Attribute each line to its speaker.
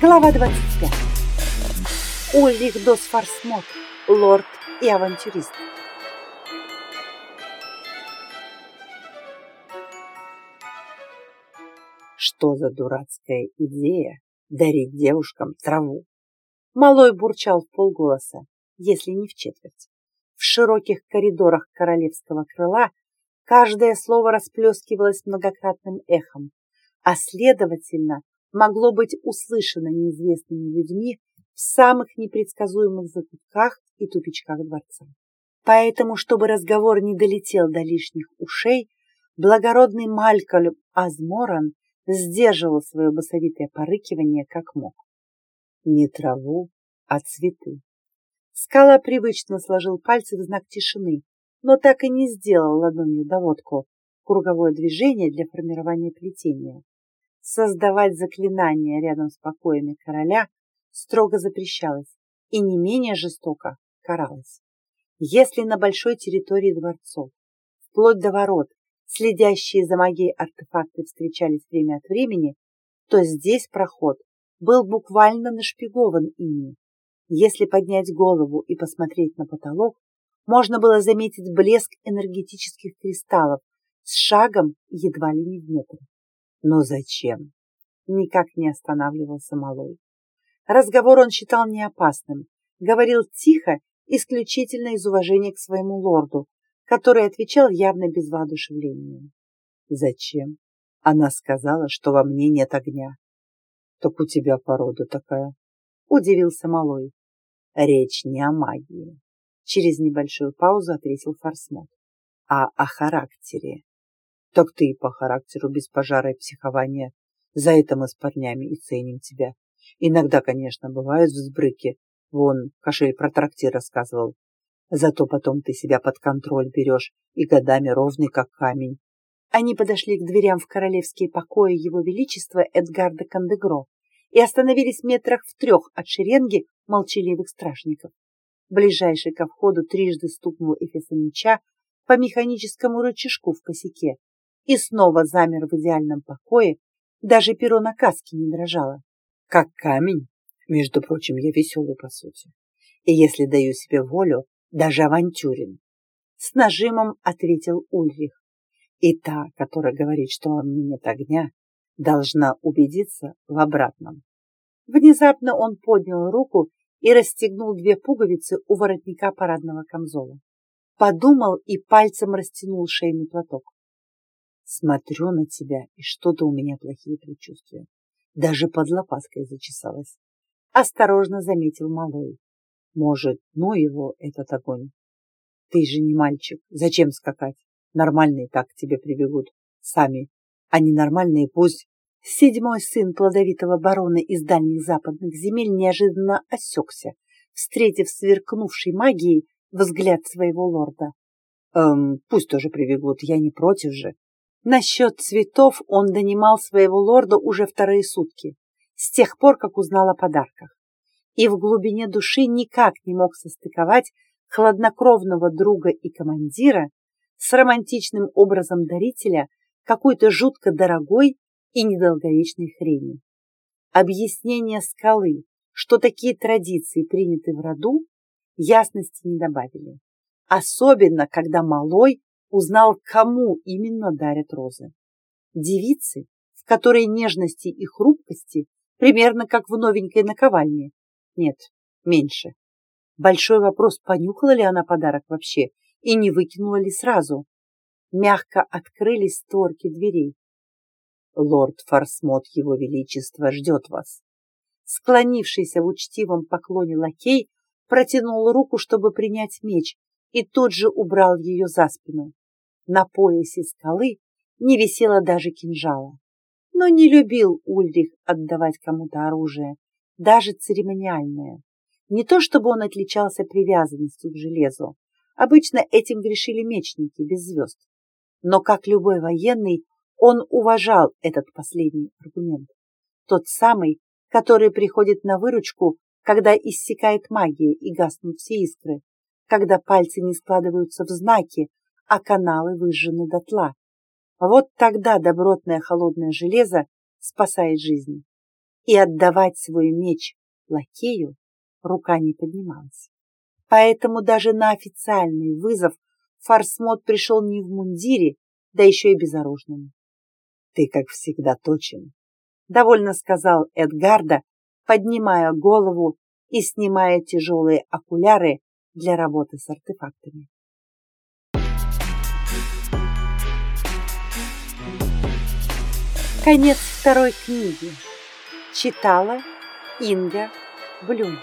Speaker 1: Глава 25. Ульрих Дос лорд и авантюрист. Что за дурацкая идея дарить девушкам траву? Малой бурчал в полголоса, если не в четверть. В широких коридорах королевского крыла каждое слово расплескивалось многократным эхом, а следовательно, могло быть услышано неизвестными людьми в самых непредсказуемых закутках и тупичках дворца. Поэтому, чтобы разговор не долетел до лишних ушей, благородный Малькольм Азморан сдерживал свое басовитое порыкивание как мог. Не траву, а цветы. Скала привычно сложил пальцы в знак тишины, но так и не сделал ладонью доводку, круговое движение для формирования плетения. Создавать заклинания рядом с покоями короля строго запрещалось и не менее жестоко каралось. Если на большой территории дворцов, вплоть до ворот, следящие за магией артефакты встречались время от времени, то здесь проход был буквально нашпигован ими. Если поднять голову и посмотреть на потолок, можно было заметить блеск энергетических кристаллов с шагом едва ли не в метр. Но зачем? Никак не останавливался Малой. Разговор он считал неопасным, говорил тихо, исключительно из уважения к своему лорду, который отвечал явно без воодушевления. Зачем? Она сказала, что во мне нет огня. Так у тебя порода такая, удивился Малой. Речь не о магии. Через небольшую паузу ответил Форсмот. А о характере. Так ты и по характеру без пожара и психования. За это мы с парнями и ценим тебя. Иногда, конечно, бывают взбрыки. Вон, Кошель про трактир рассказывал. Зато потом ты себя под контроль берешь и годами ровный, как камень. Они подошли к дверям в королевские покои его величества Эдгарда Кандегро и остановились метрах в трех от шеренги молчаливых стражников. Ближайший ко входу трижды стукнул меча по механическому рычажку в косяке и снова замер в идеальном покое, даже перо на каске не дрожало. Как камень, между прочим, я веселый по сути. И если даю себе волю, даже авантюрен. С нажимом ответил Ульрих. И та, которая говорит, что во мне нет огня, должна убедиться в обратном. Внезапно он поднял руку и расстегнул две пуговицы у воротника парадного камзола. Подумал и пальцем растянул шейный платок. Смотрю на тебя, и что-то у меня плохие предчувствия. Даже под лопаской зачесалась. Осторожно заметил малой. Может, ну его, этот огонь. Ты же не мальчик, зачем скакать? Нормальные так к тебе прибегут, сами. А ненормальные пусть... Седьмой сын плодовитого барона из дальних западных земель неожиданно осекся, встретив сверкнувшей магией взгляд своего лорда. «Эм, пусть тоже прибегут, я не против же. Насчет цветов он донимал своего лорда уже вторые сутки, с тех пор, как узнал о подарках. И в глубине души никак не мог состыковать хладнокровного друга и командира с романтичным образом дарителя какой-то жутко дорогой и недолговечной хрени. Объяснение скалы, что такие традиции приняты в роду, ясности не добавили. Особенно, когда малой узнал, кому именно дарят розы. Девицы, в которой нежности и хрупкости примерно как в новенькой наковальне. Нет, меньше. Большой вопрос, понюхала ли она подарок вообще и не выкинула ли сразу. Мягко открылись створки дверей. Лорд Форсмот, его величество, ждет вас. Склонившийся в учтивом поклоне лакей протянул руку, чтобы принять меч, и тут же убрал ее за спину. На поясе скалы не висело даже кинжала. Но не любил Ульрих отдавать кому-то оружие, даже церемониальное. Не то чтобы он отличался привязанностью к железу. Обычно этим грешили мечники без звезд. Но, как любой военный, он уважал этот последний аргумент. Тот самый, который приходит на выручку, когда иссякает магия и гаснут все искры, когда пальцы не складываются в знаки, а каналы выжжены дотла. Вот тогда добротное холодное железо спасает жизнь. и отдавать свой меч лакею рука не поднималась. Поэтому даже на официальный вызов Фарсмот пришел не в мундире, да еще и безоружным. «Ты, как всегда, точен», — довольно сказал Эдгарда, поднимая голову и снимая тяжелые окуляры для работы с артефактами. Конец второй книги. Читала Инга Блюм.